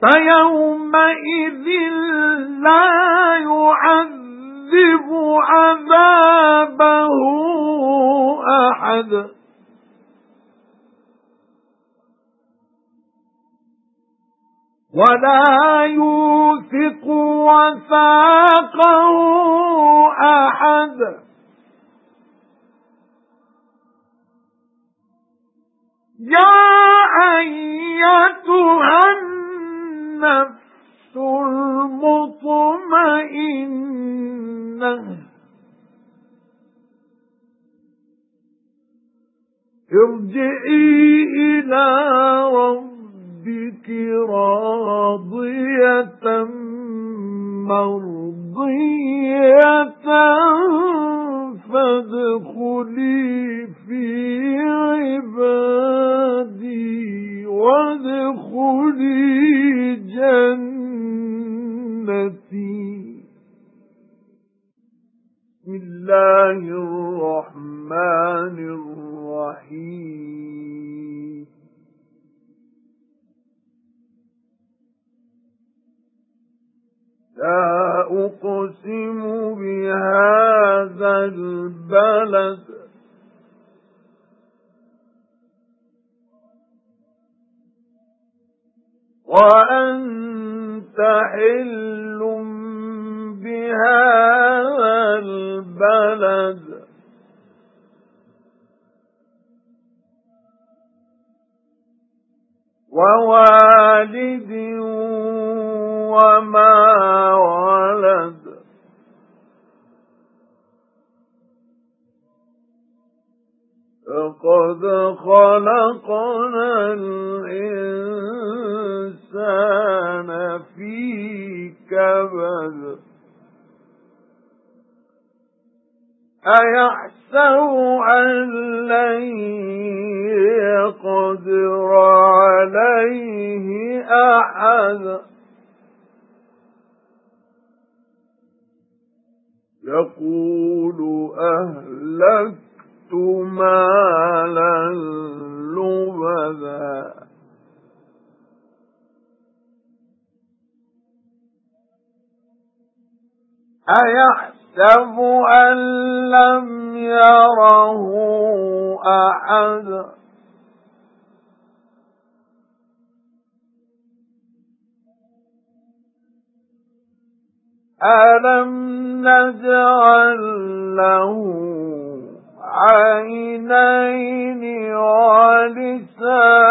فَيَوْمَئِذٍ لَّا يُعَذِّبُ عَذَابَهُ أَحَدٌ. وَلَا يُوثِقُ وَثَاقَهُ أَحَدٌ. يَا أَيَّتُهَا النَّفْسُ الْمُطْمَئِنَّةُ. ارْجِعِي إِلَى رَبِّكِ رَاضِيَةً مَرْضِيَّةً فَادْخُلِي فِي عِبَادِي وَادْخُلِي جَنَّتِي. بسم الله الرحمن الرحيم. لا أقسم بهذا البلد. وَأَنْتَ حِلٌّ بِهَذَا الْبَلَدِ. وَوَالِدٍ وَمَا وَلَدَ. لَقَدْ خَلَقْنَا الْإِنسَانَ أَيَحْسَبُ أَن لَّن يَقْدِرَ عَلَيْهِ أَحَدٌ؟ يَقُولُ أَهْلَكْتُ مَالًا لُبَدًا. أَيَحْسَبُ أَن لَّمْ يَرَهُ أَحَدٌ أَلَمْ نَجْعَل لَّهُ عَيْنَيْنِ وَلِسَانًا